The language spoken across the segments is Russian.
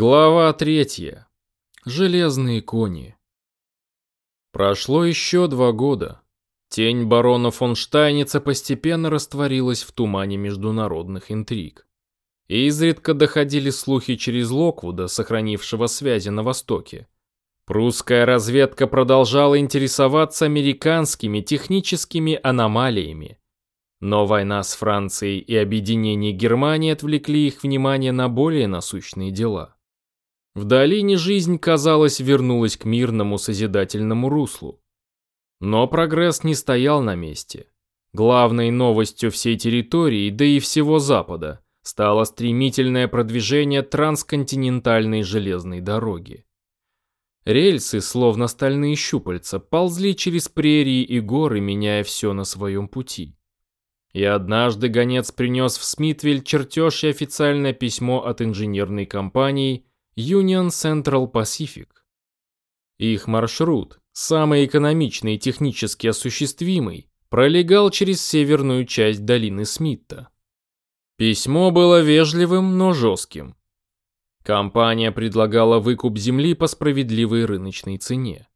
Глава третья. Железные кони. Прошло еще два года. Тень барона фон Штайница постепенно растворилась в тумане международных интриг. И изредка доходили слухи через Локвуда, сохранившего связи на Востоке. Прусская разведка продолжала интересоваться американскими техническими аномалиями, но война с Францией и объединение Германии отвлекли их внимание на более насущные дела. В долине жизнь, казалось, вернулась к мирному созидательному руслу. Но прогресс не стоял на месте. Главной новостью всей территории, да и всего Запада, стало стремительное продвижение трансконтинентальной железной дороги. Рельсы, словно стальные щупальца, ползли через прерии и горы, меняя все на своем пути. И однажды гонец принес в Смитвиль чертеж и официальное письмо от инженерной компании Union Central Pacific. Их маршрут, самый экономичный и технически осуществимый, пролегал через северную часть долины Смитта. Письмо было вежливым, но жестким. Компания предлагала выкуп земли по справедливой рыночной цене.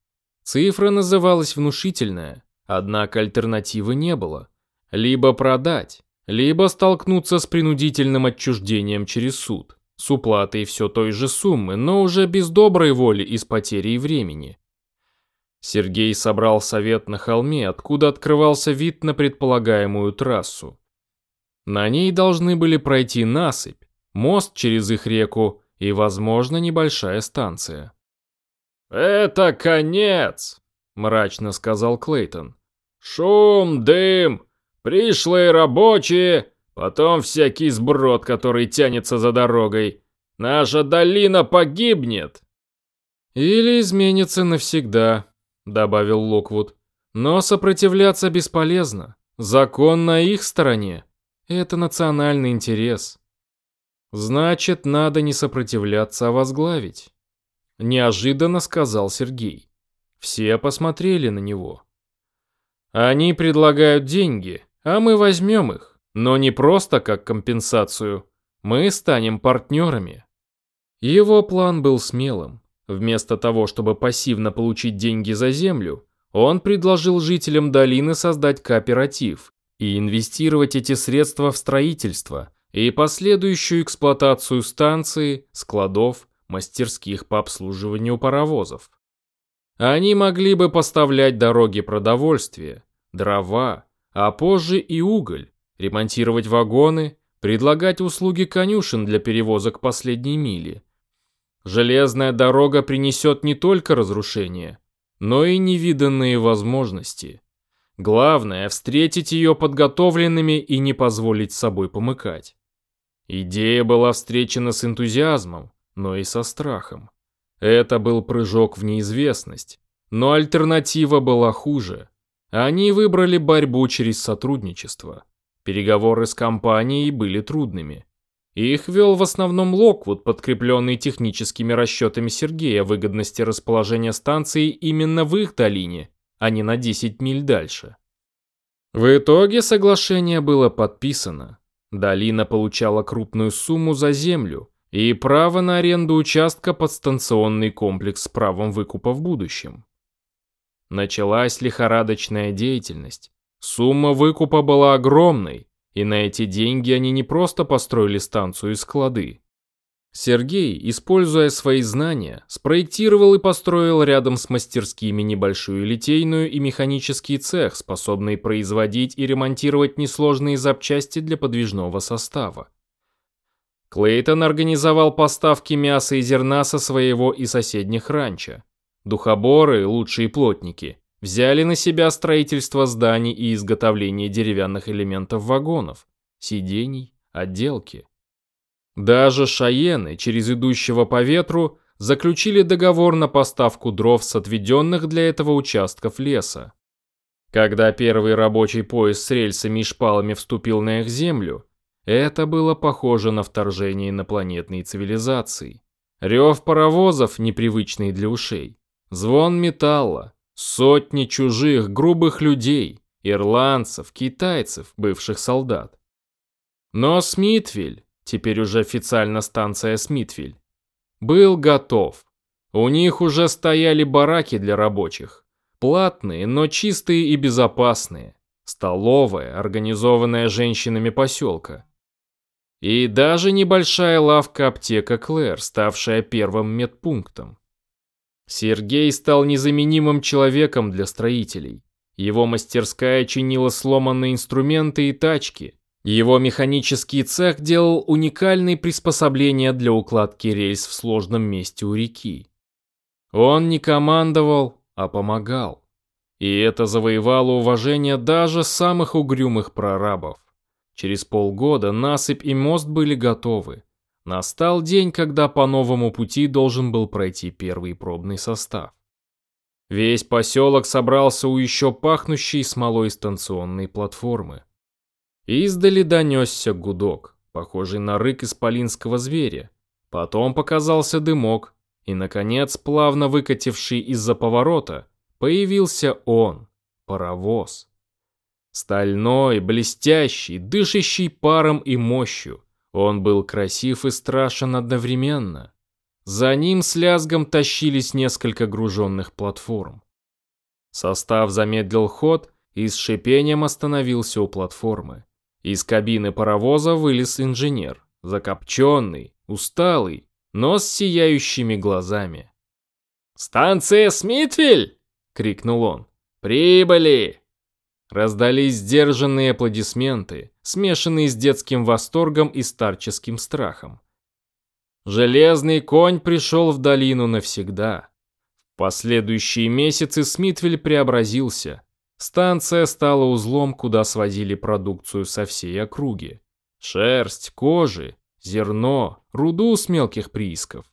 Цифра называлась внушительная, однако альтернативы не было. Либо продать, либо столкнуться с принудительным отчуждением через суд с уплатой все той же суммы, но уже без доброй воли и с потерей времени. Сергей собрал совет на холме, откуда открывался вид на предполагаемую трассу. На ней должны были пройти насыпь, мост через их реку и, возможно, небольшая станция. «Это конец!» – мрачно сказал Клейтон. «Шум, дым, пришлые рабочие, Потом всякий сброд, который тянется за дорогой. Наша долина погибнет. Или изменится навсегда, добавил Локвуд. Но сопротивляться бесполезно. Закон на их стороне. Это национальный интерес. Значит, надо не сопротивляться, а возглавить. Неожиданно сказал Сергей. Все посмотрели на него. Они предлагают деньги, а мы возьмем их. Но не просто как компенсацию. Мы станем партнерами. Его план был смелым. Вместо того, чтобы пассивно получить деньги за землю, он предложил жителям долины создать кооператив и инвестировать эти средства в строительство и последующую эксплуатацию станции, складов, мастерских по обслуживанию паровозов. Они могли бы поставлять дороги продовольствие, дрова, а позже и уголь, ремонтировать вагоны, предлагать услуги конюшен для перевозок последней мили. Железная дорога принесет не только разрушения, но и невиданные возможности. Главное – встретить ее подготовленными и не позволить собой помыкать. Идея была встречена с энтузиазмом, но и со страхом. Это был прыжок в неизвестность, но альтернатива была хуже. Они выбрали борьбу через сотрудничество. Переговоры с компанией были трудными. Их вел в основном Локвуд, подкрепленный техническими расчетами Сергея о выгодности расположения станции именно в их долине, а не на 10 миль дальше. В итоге соглашение было подписано. Долина получала крупную сумму за землю и право на аренду участка под станционный комплекс с правом выкупа в будущем. Началась лихорадочная деятельность. Сумма выкупа была огромной, и на эти деньги они не просто построили станцию и склады. Сергей, используя свои знания, спроектировал и построил рядом с мастерскими небольшую литейную и механический цех, способный производить и ремонтировать несложные запчасти для подвижного состава. Клейтон организовал поставки мяса и зерна со своего и соседних ранчо. Духоборы, лучшие плотники, взяли на себя строительство зданий и изготовление деревянных элементов вагонов, сидений, отделки. Даже шаены, через идущего по ветру, заключили договор на поставку дров с отведенных для этого участков леса. Когда первый рабочий поезд с рельсами и шпалами вступил на их землю, это было похоже на вторжение инопланетной цивилизации. Рев паровозов, непривычный для ушей, звон металла, Сотни чужих, грубых людей, ирландцев, китайцев, бывших солдат. Но Смитвиль, теперь уже официально станция Смитвиль, был готов. У них уже стояли бараки для рабочих. Платные, но чистые и безопасные. Столовая, организованная женщинами поселка. И даже небольшая лавка-аптека Клэр, ставшая первым медпунктом. Сергей стал незаменимым человеком для строителей. Его мастерская чинила сломанные инструменты и тачки. Его механический цех делал уникальные приспособления для укладки рельс в сложном месте у реки. Он не командовал, а помогал. И это завоевало уважение даже самых угрюмых прорабов. Через полгода насыпь и мост были готовы. Настал день, когда по новому пути должен был пройти первый пробный состав. Весь поселок собрался у еще пахнущей смолой станционной платформы. Издали донесся гудок, похожий на рык исполинского зверя. Потом показался дымок, и, наконец, плавно выкативший из-за поворота, появился он, паровоз. Стальной, блестящий, дышащий паром и мощью. Он был красив и страшен одновременно. За ним с лязгом тащились несколько груженных платформ. Состав замедлил ход и с шипением остановился у платформы. Из кабины паровоза вылез инженер, закопченный, усталый, но с сияющими глазами. «Станция Смитвиль!» — крикнул он. «Прибыли!» Раздались сдержанные аплодисменты, смешанные с детским восторгом и старческим страхом. Железный конь пришел в долину навсегда. В последующие месяцы Смитвель преобразился. Станция стала узлом, куда свозили продукцию со всей округи. Шерсть, кожи, зерно, руду с мелких приисков.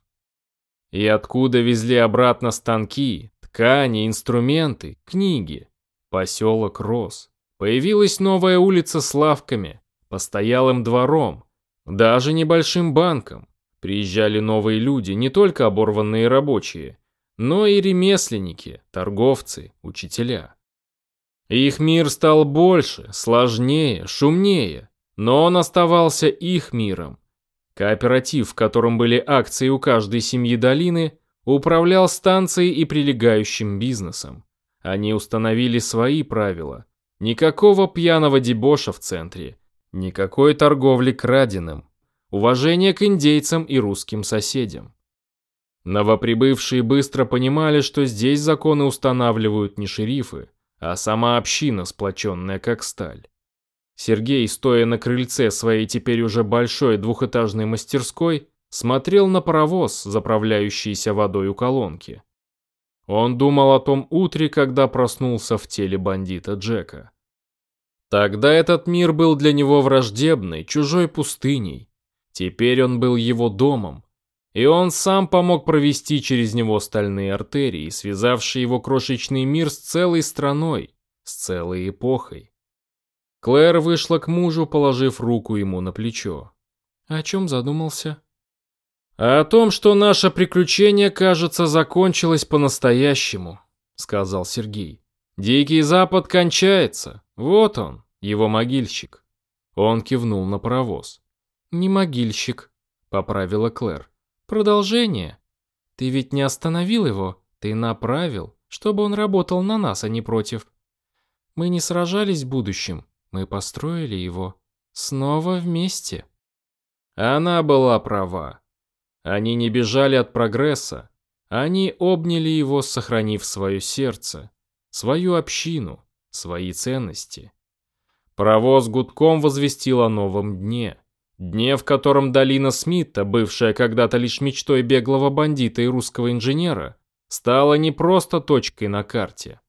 И откуда везли обратно станки, ткани, инструменты, книги. Поселок рос. Появилась новая улица с лавками, постоялым двором, даже небольшим банком. Приезжали новые люди, не только оборванные рабочие, но и ремесленники, торговцы, учителя. Их мир стал больше, сложнее, шумнее, но он оставался их миром. Кооператив, в котором были акции у каждой семьи долины, управлял станцией и прилегающим бизнесом. Они установили свои правила. Никакого пьяного дебоша в центре, никакой торговли краденым, уважение к индейцам и русским соседям. Новоприбывшие быстро понимали, что здесь законы устанавливают не шерифы, а сама община, сплоченная как сталь. Сергей, стоя на крыльце своей теперь уже большой двухэтажной мастерской, смотрел на паровоз, заправляющийся водой у колонки. Он думал о том утре, когда проснулся в теле бандита Джека. Тогда этот мир был для него враждебной, чужой пустыней, Теперь он был его домом, и он сам помог провести через него стальные артерии, связавшие его крошечный мир с целой страной, с целой эпохой. Клэр вышла к мужу, положив руку ему на плечо. «О чем задумался?» «О том, что наше приключение, кажется, закончилось по-настоящему», — сказал Сергей. «Дикий Запад кончается. Вот он, его могильщик». Он кивнул на паровоз. «Не могильщик», — поправила Клэр. «Продолжение. Ты ведь не остановил его, ты направил, чтобы он работал на нас, а не против. Мы не сражались в будущем, мы построили его. Снова вместе». Она была права. Они не бежали от прогресса. Они обняли его, сохранив свое сердце, свою общину, свои ценности. Паровоз гудком возвестил о новом дне. Дне, в котором долина Смита, бывшая когда-то лишь мечтой беглого бандита и русского инженера, стала не просто точкой на карте.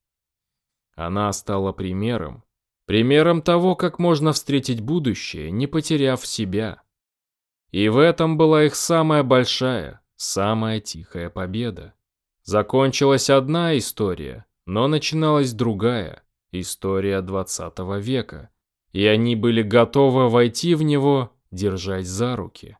Она стала примером. Примером того, как можно встретить будущее, не потеряв себя. И в этом была их самая большая, самая тихая победа. Закончилась одна история, но начиналась другая, история 20 века. И они были готовы войти в него держась за руки.